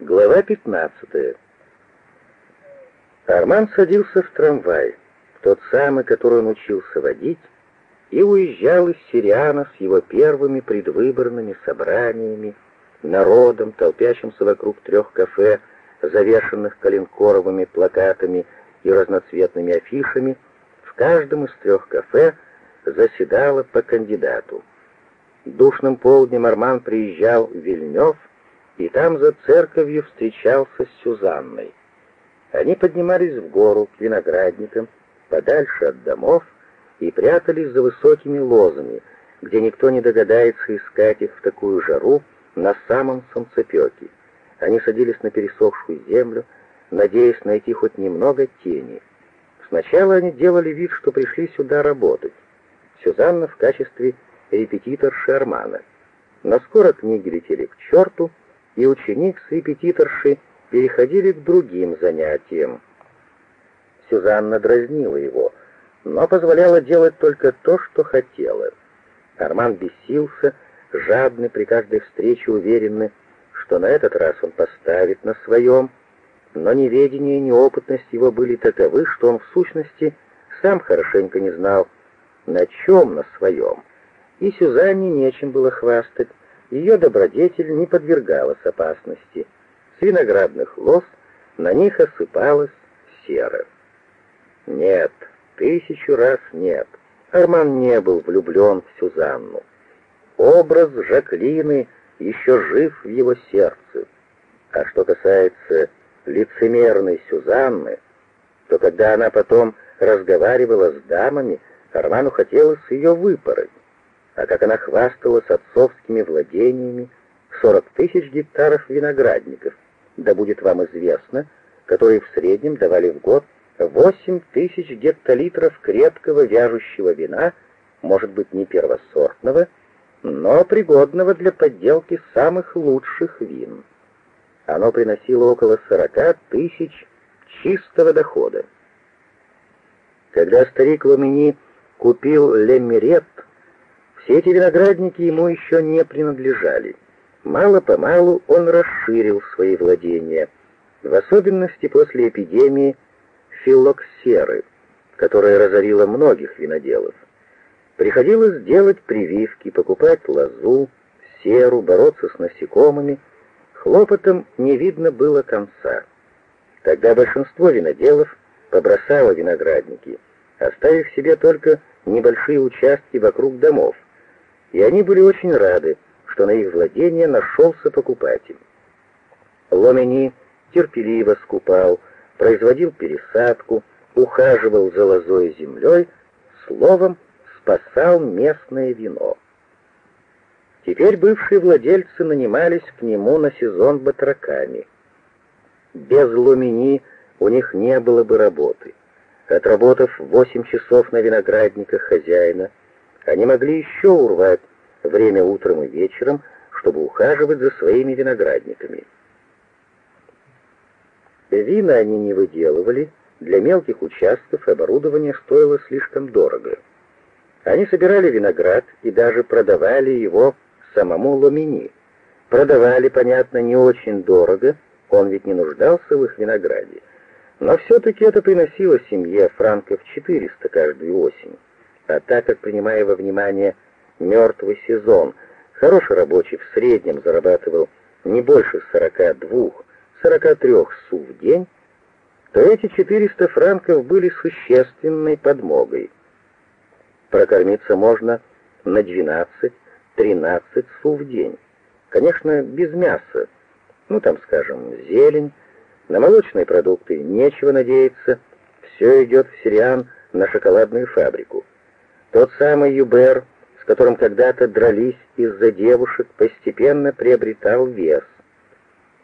Глава 15. Арман садился в трамвай, тот самый, который он учился водить, и уезжал из Сириана с его первыми предвыборными собраниями, народом, толпящимся вокруг трех кафе, завешенных коленкоровыми плакатами и разноцветными афишами, в каждом из трех кафе заседало по кандидату. Душным полднем Арман приезжал в Вильнёв, и там за церковью встречался с Сюзанной. Они поднимались в гору к виноградникам, подальше от домов, и прятались за высокими лозами, где никто не догадается искать их в такую жару на самом солнцепёке. Они садились на пересохшую землю, надеясь найти хоть немного тени. Сначала они делали вид, что пришли сюда работать. Сюзанна в качестве репетиторши Армана. Но скоро книги летели к черту, и ученик с репетиторшей переходили к другим занятиям. Сюзанна дразнила его, но позволяла делать только то, что хотела. Арман бесился, жадный при каждой встрече, уверенный, что на этот раз он поставит на своем, но неведение и неопытность его были таковы, что он в сущности сам хорошенько не знал, на чем на своем. И Сюзанне нечем было хвастать, ее добродетель не подвергалась опасности. С виноградных лоз на них осыпалась сера. Нет, тысячу раз нет. Арман не был влюблен в Сюзанну. Образ Жаклины еще жив в его сердце. А что касается лицемерной Сюзанны, то когда она потом разговаривала с дамами, Арману хотелось ее выпороть. А как она хвасталась отцовскими владениями, 40 тысяч гектаров виноградников, да будет вам известно, которые в среднем давали в год 8 тысяч гектолитров крепкого вяжущего вина, может быть не первосортного, но пригодного для подделки самых лучших вин. Оно приносило около 40 тысяч чистого дохода. Когда старик Ломини купил Леммерет, все эти виноградники ему еще не принадлежали. Мало-помалу он расширил свои владения, в особенности после эпидемии филоксеры, которая разорила многих виноделов. Приходилось делать прививки, покупать лозу, серу, бороться с насекомыми. Хлопотом не видно было конца. Тогда большинство виноделов побросало виноградники, оставив себе только небольшие участки вокруг домов, и они были очень рады, что на их владение нашелся покупатель. Ломени терпеливо скупал, производил пересадку, ухаживал за лозой землей, словом, спасал местное вино. Теперь бывшие владельцы нанимались к нему на сезон батраками. Без лумини у них не было бы работы. Отработав восемь часов на виноградниках хозяина, они могли еще урвать время утром и вечером, чтобы ухаживать за своими виноградниками. Вина они не выделывали, для мелких участков оборудование стоило слишком дорого. Они собирали виноград и даже продавали его самому Ломини. Продавали, понятно, не очень дорого, он ведь не нуждался в их винограде. Но все-таки это приносило семье франков 400 каждую осень. А так как, принимая во внимание мертвый сезон, хороший рабочий в среднем зарабатывал не больше 42-43 су в день, то эти 400 франков были существенной подмогой. Прокормиться можно на 12-13 су в день. Конечно, без мяса. Ну, там, скажем, зелень. На молочные продукты нечего надеяться. Все идет в Сириан на шоколадную фабрику. Тот самый Юбер, с которым когда-то дрались из-за девушек, постепенно приобретал вес.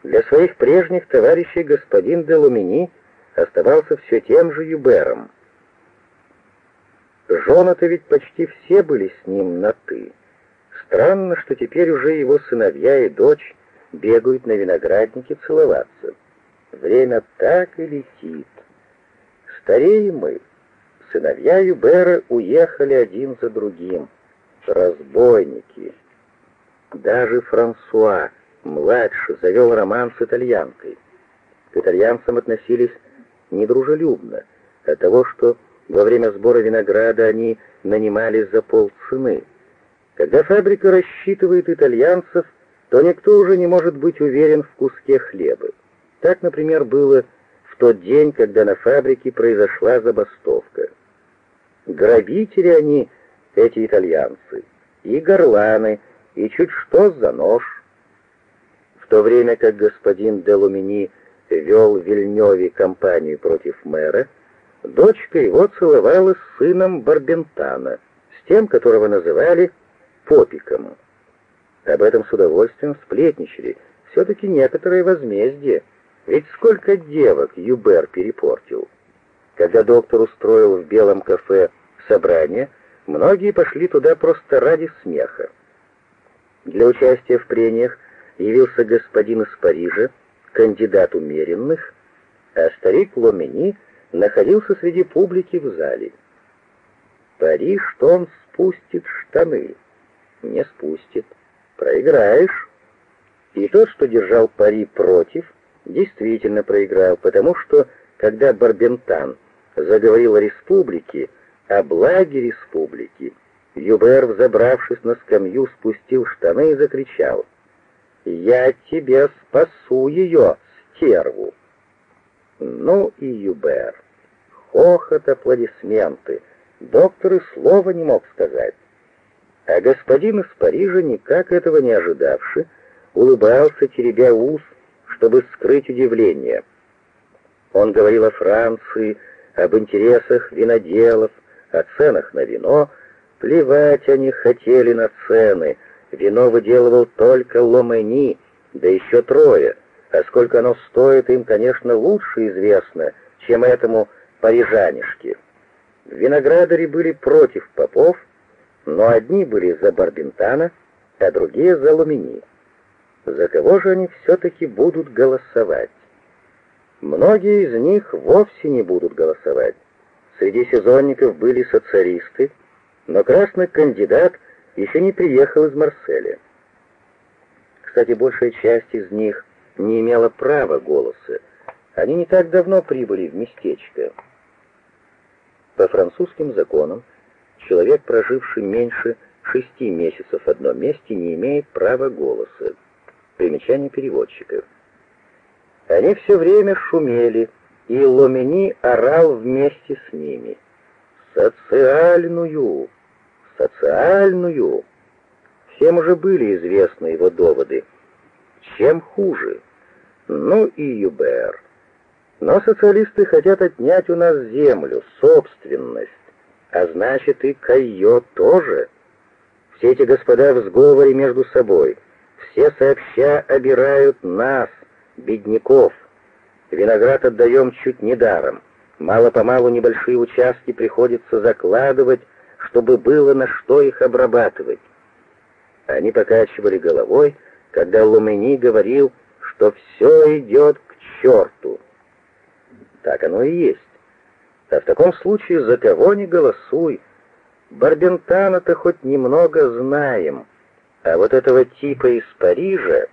Для своих прежних товарищей господин де Лумини оставался все тем же Юбером. Жены-то ведь почти все были с ним на «ты». Странно, что теперь уже его сыновья и дочь бегают на винограднике целоваться. Время так и летит. Стареем мы. Сыновья Юбера уехали один за другим. Разбойники. Даже Франсуа младший, завел роман с итальянкой. К итальянцам относились недружелюбно, от того, что во время сбора винограда они нанимались за полцены. Когда фабрика рассчитывает итальянцев, то никто уже не может быть уверен в куске хлеба. Так, например, было в тот день, когда на фабрике произошла забастовка. Грабители они, эти итальянцы, и горланы, и чуть что за нож. В то время как господин Делумини вел в Вильнёве кампанию против мэра, дочка его целовалась с сыном Барбентана, с тем, которого называли Попиком. Об этом с удовольствием сплетничали, все-таки некоторое возмездие, ведь сколько девок Юбер перепортил. Когда доктор устроил в белом кафе собрание, многие пошли туда просто ради смеха. Для участия в прениях явился господин из Парижа, кандидат умеренных, а старик Ломени находился среди публики в зале. Париж, что он спустит штаны. Не спустит. Проиграешь. И тот, что держал пари против, действительно проиграл, потому что, когда Барбентан заговорил о республике, о благе республики, Юбер, взобравшись на скамью, спустил штаны и закричал — я тебе спасу ее, стерву. Ну и Юбер. Хохот, аплодисменты. Доктор и слова не мог сказать. А господин из Парижа, никак этого не ожидавший, улыбался, теребя ус, чтобы скрыть удивление. Он говорил о Франции, об интересах виноделов, о ценах на вино. Плевать они хотели на цены — Вино выделывал только Ломени, да еще трое, а сколько оно стоит, им, конечно, лучше известно, чем этому парижанишке. Виноградари были против попов, но одни были за Барбентана, а другие за Ломени. За кого же они все-таки будут голосовать? Многие из них вовсе не будут голосовать. Среди сезонников были социалисты, но красный кандидат — еще не приехал из Марселя. Кстати, большая часть из них не имела права голоса. Они не так давно прибыли в местечко. По французским законам, человек, проживший меньше шести месяцев в одном месте, не имеет права голоса. Примечание переводчиков. Они все время шумели, и Ломени орал вместе с ними. «Социальную! социальную. Всем уже были известны его доводы. Чем хуже? Ну и Юбер. Но социалисты хотят отнять у нас землю, собственность, а значит и Кайо тоже. Все эти господа в сговоре между собой, все сообща обирают нас, бедняков. Виноград отдаем чуть не даром. Мало-помалу небольшие участки приходится закладывать чтобы было на что их обрабатывать. Они покачивали головой, когда Лумени говорил, что все идет к черту. Так оно и есть. А в таком случае за кого не голосуй. Барбентана-то хоть немного знаем, а вот этого типа из Парижа,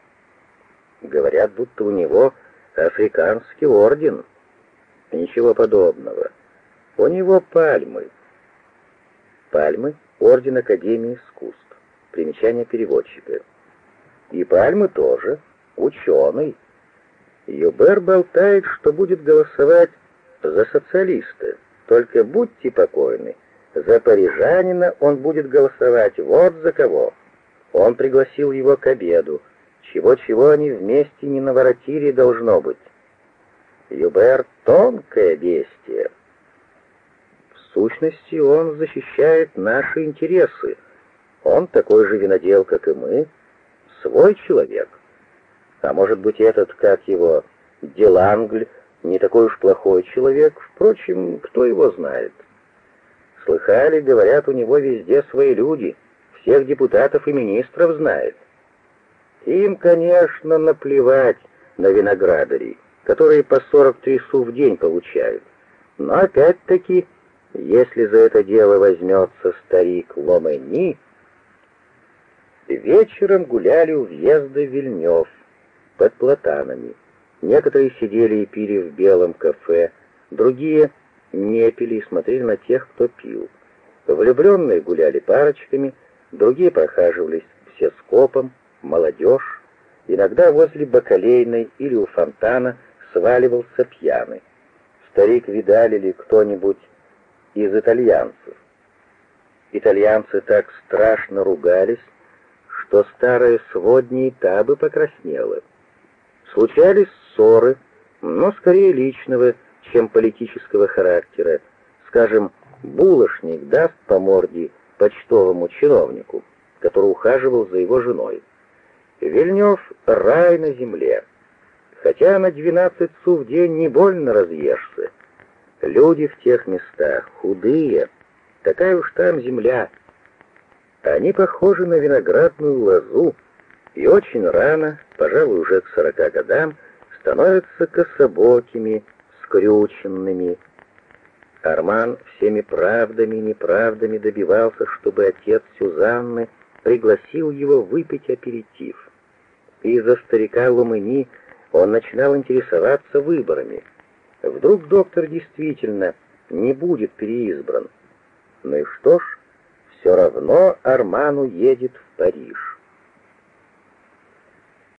говорят, будто у него африканский орден. Ничего подобного. У него пальмы. Пальмы — Орден Академии искусств. Примечание переводчика. И Пальмы тоже. Ученый. Юбер болтает, что будет голосовать за социалиста. Только будьте покойны. За парижанина он будет голосовать вот за кого. Он пригласил его к обеду. Чего-чего они вместе не наворотили должно быть. Юбер — тонкое бестие сущности, он защищает наши интересы. Он такой же винодел, как и мы, свой человек. А может быть, этот, как его, Делангль, не такой уж плохой человек, впрочем, кто его знает. Слыхали, говорят, у него везде свои люди, всех депутатов и министров знает. Им, конечно, наплевать на виноградарей, которые по 43 су в день получают. Но опять-таки если за это дело возьмется старик Ломени, вечером гуляли у въезда в Вильнёв. под платанами. Некоторые сидели и пили в белом кафе, другие не пили и смотрели на тех, кто пил. Влюбленные гуляли парочками, другие прохаживались все скопом, молодежь. Иногда возле бакалейной или у фонтана сваливался пьяный. Старик видали ли кто-нибудь из итальянцев? Итальянцы так страшно ругались, что старая сводня и та бы покраснела. Случались ссоры, но скорее личного, чем политического характера. Скажем, булочник даст по морде почтовому чиновнику, который ухаживал за его женой. Вильнев — рай на земле. Хотя на двенадцать су в день не больно разъешься. Люди в тех местах худые, такая уж там земля. Они похожи на виноградную лозу, и очень рано, пожалуй, уже к сорока годам, становятся кособокими, скрюченными. Арман всеми правдами и неправдами добивался, чтобы отец Сюзанны пригласил его выпить аперитив. Из-за старика Лумыни он начинал интересоваться выборами. Вдруг доктор действительно не будет переизбран. Ну и что ж, все равно Арман уедет в Париж.